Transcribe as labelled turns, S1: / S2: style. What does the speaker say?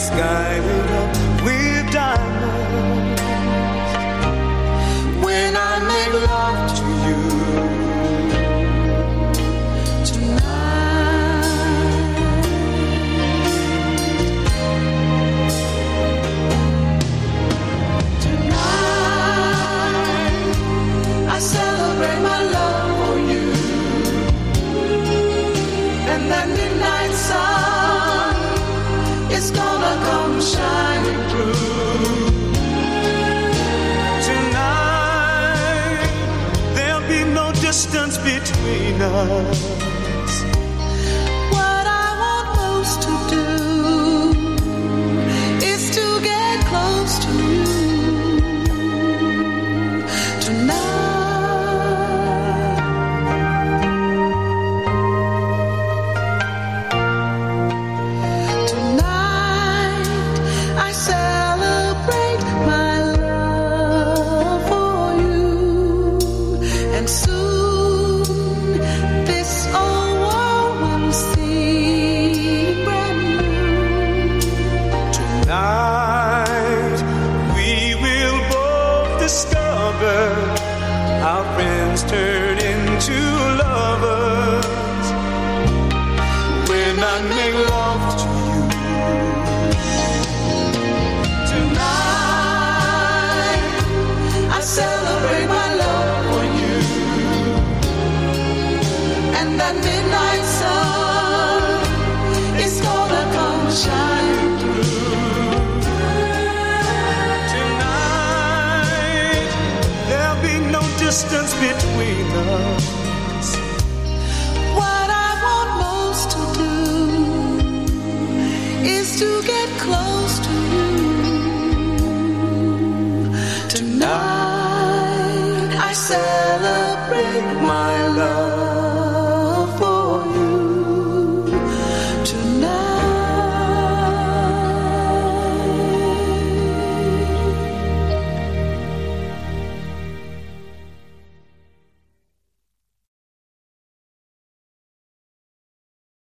S1: sky between us.
S2: What I want most to do is to get close to you.
S1: and I make love to you.
S2: Tonight, I celebrate my love for you. And that midnight sun is gonna come shine through.
S1: Tonight, there'll be no distance between us
S2: break my love.